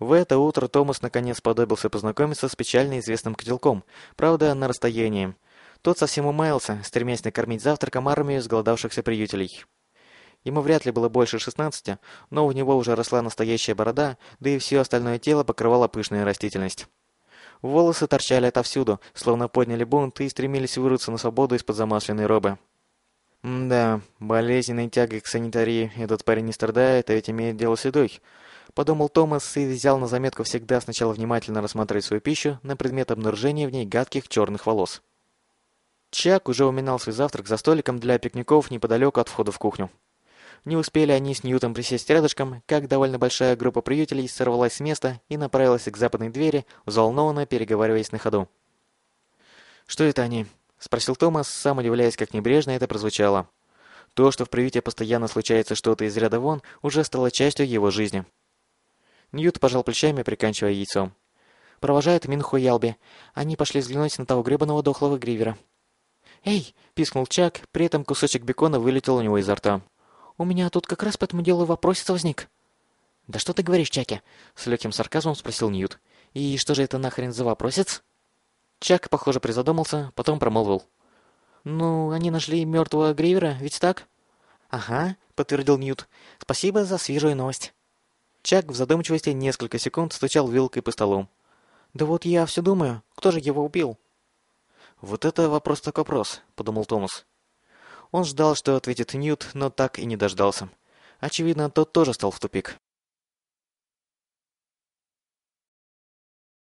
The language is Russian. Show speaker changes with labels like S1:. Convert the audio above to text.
S1: В это утро Томас наконец подобился познакомиться с печально известным котелком, правда, на расстоянии. Тот совсем умаялся, стремясь накормить завтраком армию сголодавшихся приютелей. Ему вряд ли было больше 16, но у него уже росла настоящая борода, да и все остальное тело покрывала пышная растительность. Волосы торчали отовсюду, словно подняли бунт и стремились вырваться на свободу из-под замасленной робы. «Да, болезненной тягой к санитарии этот парень не страдает, а ведь имеет дело с едой», — подумал Томас и взял на заметку всегда сначала внимательно рассматривать свою пищу на предмет обнаружения в ней гадких черных волос. Чак уже уминал свой завтрак за столиком для пикников неподалеку от входа в кухню. Не успели они с Ньютом присесть рядышком, как довольно большая группа приютелей сорвалась с места и направилась к западной двери, взволнованно переговариваясь на ходу. «Что это они?» — спросил Томас, сам удивляясь, как небрежно это прозвучало. То, что в приюте постоянно случается что-то из ряда вон, уже стало частью его жизни. Ньют пожал плечами, приканчивая яйцом. «Провожают Минху и Ялби. Они пошли взглянуть на того гребаного дохлого гривера». «Эй!» — пискнул Чак, при этом кусочек бекона вылетел у него изо рта. У меня тут как раз по этому делу вопросец возник. Да что ты говоришь, Чаки? С легким сарказмом спросил Ньют. И что же это нахрен за вопросец? Чак, похоже, призадумался, потом промолвил. Ну, они нашли мертвого Гривера, ведь так? Ага, подтвердил Ньют. Спасибо за свежую новость. Чак в задумчивости несколько секунд стучал вилкой по столу. Да вот я все думаю, кто же его убил? Вот это вопрос так вопрос, подумал Томас. Он ждал, что ответит Ньют, но так и не дождался. Очевидно, тот тоже стал в тупик.